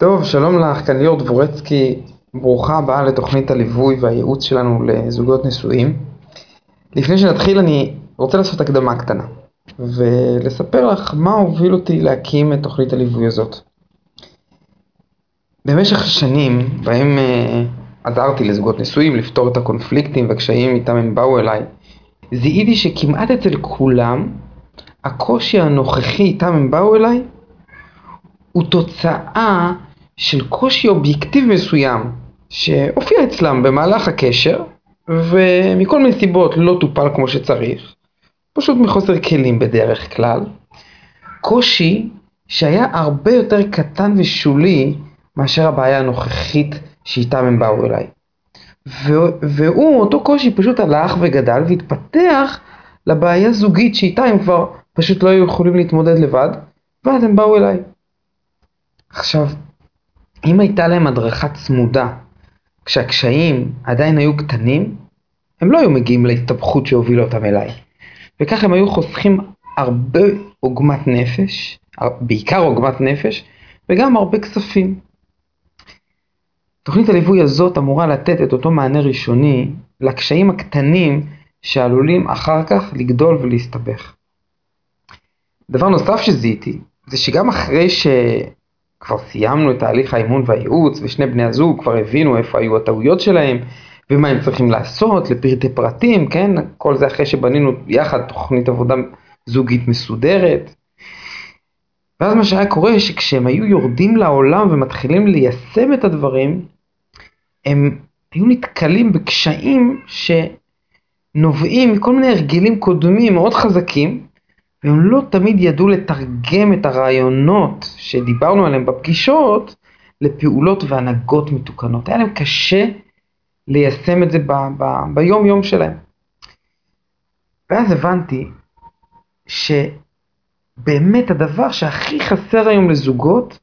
טוב, שלום לך, כאן ליאור דבורצקי, ברוכה הבאה לתוכנית הליווי והייעוץ שלנו לזוגות נשואים. לפני שנתחיל אני רוצה לעשות הקדמה קטנה ולספר לך מה הוביל אותי להקים את תוכנית הליווי הזאת. במשך השנים בהם uh, עזרתי לזוגות נשואים לפתור את הקונפליקטים והקשיים איתם הם באו אליי, זיהיתי שכמעט אצל כולם הקושי הנוכחי איתם הם באו אליי הוא תוצאה של קושי אובייקטיבי מסוים שהופיע אצלם במהלך הקשר ומכל מיני סיבות לא טופל כמו שצריך, פשוט מחוסר כלים בדרך כלל. קושי שהיה הרבה יותר קטן ושולי מאשר הבעיה הנוכחית שאיתם הם באו אליי. והוא, אותו קושי פשוט הלך וגדל והתפתח לבעיה זוגית שאיתה הם כבר פשוט לא היו יכולים להתמודד לבד, ואז הם באו אליי. עכשיו, אם הייתה להם הדרכה צמודה כשהקשיים עדיין היו קטנים, הם לא היו מגיעים להסתבכות שהובילה אותם אליי. וכך הם היו חוסכים הרבה עוגמת נפש, בעיקר עוגמת נפש, וגם הרבה כספים. תוכנית הליווי הזאת אמורה לתת את אותו מענה ראשוני לקשיים הקטנים שעלולים אחר כך לגדול ולהסתבך. דבר נוסף שזיהיתי, זה שגם אחרי ש... כבר סיימנו את תהליך האימון והייעוץ ושני בני הזוג כבר הבינו איפה היו הטעויות שלהם ומה הם צריכים לעשות לפרטי פרטים, כן? כל זה אחרי שבנינו יחד תוכנית עבודה זוגית מסודרת. ואז מה שהיה קורה שכשהם היו יורדים לעולם ומתחילים ליישם את הדברים, הם היו נתקלים בקשיים שנובעים מכל מיני הרגלים קודמים מאוד חזקים, והם לא תמיד ידעו לתרגם את הרעיונות שדיברנו עליהם בפגישות לפעולות והנהגות מתוקנות. היה להם קשה ליישם את זה ביום יום שלהם. ואז הבנתי שבאמת הדבר שהכי חסר היום לזוגות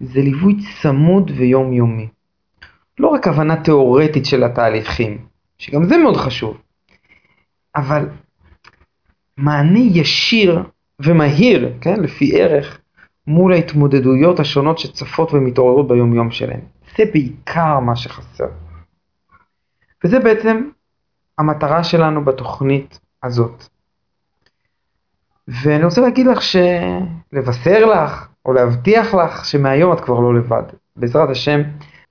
זה ליווי צמוד ויומיומי. לא רק הבנה תיאורטית של התהליכים, שגם זה מאוד חשוב, אבל מענה ישיר ומהיר, כן, לפי ערך, מול ההתמודדויות השונות שצפות ומתעוררות ביומיום שלהם. זה בעיקר מה שחסר. וזה בעצם המטרה שלנו בתוכנית הזאת. ואני רוצה להגיד לך ש... לבשר לך, או להבטיח לך שמהיום את כבר לא לבד. בעזרת השם,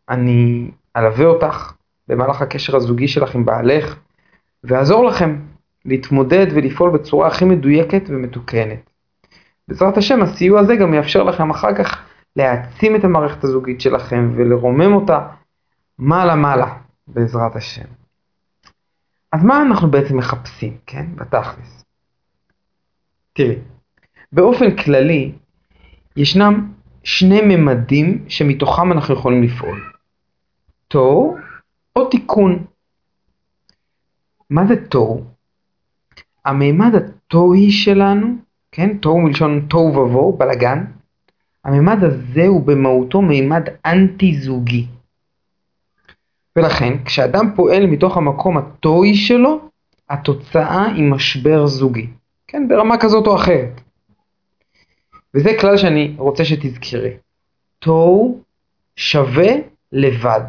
אני אלווה אותך במהלך הקשר הזוגי שלך עם בעלך, ואעזור לכם להתמודד ולפעול בצורה הכי מדויקת ומתוקנת. בעזרת השם הסיוע הזה גם יאפשר לכם אחר כך להעצים את המערכת הזוגית שלכם ולרומם אותה מעלה מעלה בעזרת השם. אז מה אנחנו בעצם מחפשים, כן, בתכלס? תראי, באופן כללי ישנם שני ממדים שמתוכם אנחנו יכולים לפעול. תוהו או תיקון. מה זה תוהו? המימד התוהי שלנו, כן, תוהו מלשון תוהו ובוהו, בלאגן, המימד הזה הוא במהותו מימד אנטי זוגי. ולכן כשאדם פועל מתוך המקום התוהי שלו, התוצאה היא משבר זוגי, כן, ברמה כזאת או אחרת. וזה כלל שאני רוצה שתזכרי. תוהו שווה לבד.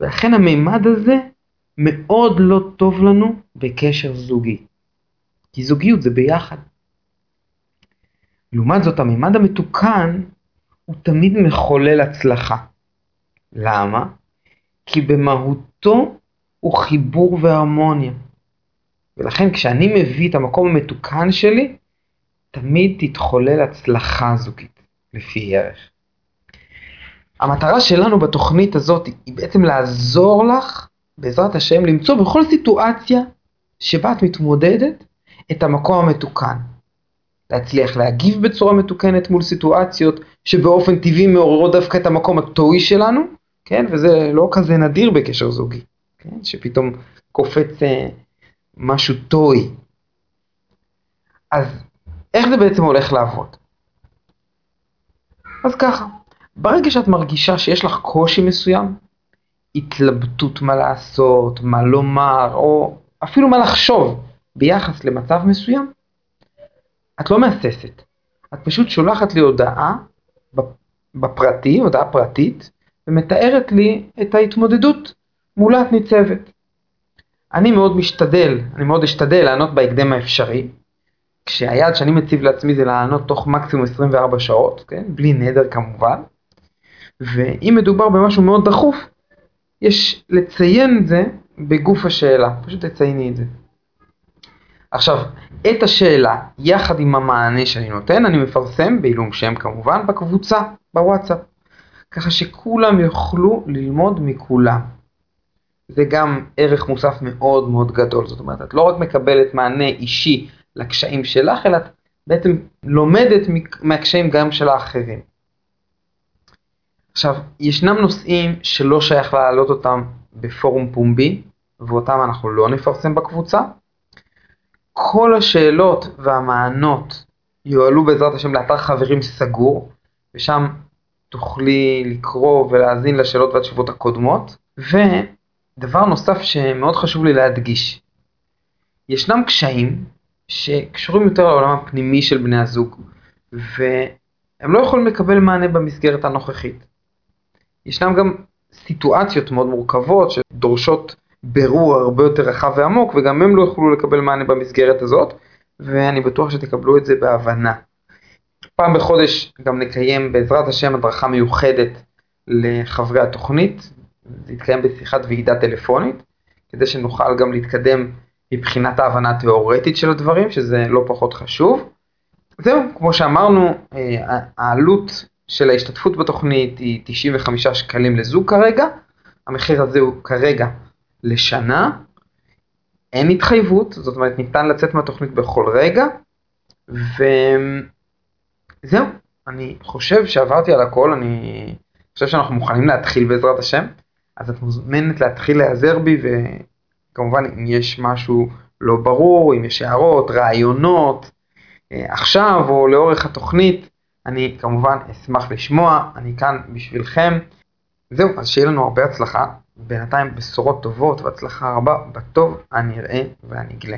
ולכן המימד הזה מאוד לא טוב לנו בקשר זוגי. כי זוגיות זה ביחד. לעומת זאת, הממד המתוקן הוא תמיד מחולל הצלחה. למה? כי במהותו הוא חיבור והרמוניה. ולכן כשאני מביא את המקום המתוקן שלי, תמיד תתחולל הצלחה זוגית, לפי ערך. המטרה שלנו בתוכנית הזאת היא בעצם לעזור לך בעזרת השם, למצוא בכל סיטואציה שבה את מתמודדת את המקום המתוקן. להצליח להגיב בצורה מתוקנת מול סיטואציות שבאופן טבעי מעוררות דווקא את המקום הטועי שלנו, כן? וזה לא כזה נדיר בקשר זוגי, כן? שפתאום קופץ אה, משהו טועי. אז איך זה בעצם הולך לעבוד? אז ככה, ברגע שאת מרגישה שיש לך קושי מסוים, התלבטות מה לעשות, מה לומר, או אפילו מה לחשוב ביחס למצב מסוים, את לא מהססת. את פשוט שולחת לי הודעה בפרטי, הודעה פרטית, ומתארת לי את ההתמודדות מולה את ניצבת. אני מאוד משתדל, אני מאוד אשתדל לענות בהקדם האפשרי, כשהיעד שאני מציב לעצמי זה לענות תוך מקסימום 24 שעות, כן? בלי נדר כמובן, ואם מדובר במשהו מאוד דחוף, יש לציין את זה בגוף השאלה, פשוט תצייני את זה. עכשיו, את השאלה יחד עם המענה שאני נותן, אני מפרסם בעילום שם כמובן בקבוצה, בוואטסאפ, ככה שכולם יוכלו ללמוד מכולם. זה גם ערך מוסף מאוד מאוד גדול, זאת אומרת, את לא רק מקבלת מענה אישי לקשיים שלך, אלא את בעצם לומדת מהקשיים גם של האחרים. עכשיו, ישנם נושאים שלא שייך להעלות אותם בפורום פומבי, ואותם אנחנו לא נפרסם בקבוצה. כל השאלות והמענות יועלו בעזרת השם לאתר חברים סגור, ושם תוכלי לקרוא ולהאזין לשאלות והתשובות הקודמות. ודבר נוסף שמאוד חשוב לי להדגיש, ישנם קשיים שקשורים יותר לעולם הפנימי של בני הזוג, והם לא יכולים לקבל מענה במסגרת הנוכחית. ישנם גם סיטואציות מאוד מורכבות שדורשות בירור הרבה יותר רחב ועמוק, וגם הם לא יוכלו לקבל מענה במסגרת הזאת, ואני בטוח שתקבלו את זה בהבנה. פעם בחודש גם נקיים בעזרת השם הדרכה מיוחדת לחברי התוכנית, זה יתקיים בשיחת ועידה טלפונית, כדי שנוכל גם להתקדם מבחינת ההבנה התיאורטית של הדברים, שזה לא פחות חשוב. זהו, כמו שאמרנו, אה, העלות של ההשתתפות בתוכנית היא 95 שקלים לזוג כרגע, המחיר הזה הוא כרגע לשנה, אין התחייבות, זאת אומרת ניתן לצאת מהתוכנית בכל רגע, וזהו, אני חושב שעברתי על הכל, אני חושב שאנחנו מוכנים להתחיל בעזרת השם, אז את מוזמנת להתחיל להיעזר בי, וכמובן אם יש משהו לא ברור, אם יש הערות, רעיונות, אה, עכשיו או לאורך התוכנית, אני כמובן אשמח לשמוע, אני כאן בשבילכם. זהו, אז שיהיה לנו הרבה הצלחה. בינתיים בשורות טובות והצלחה רבה בטוב הנראה והנגלה.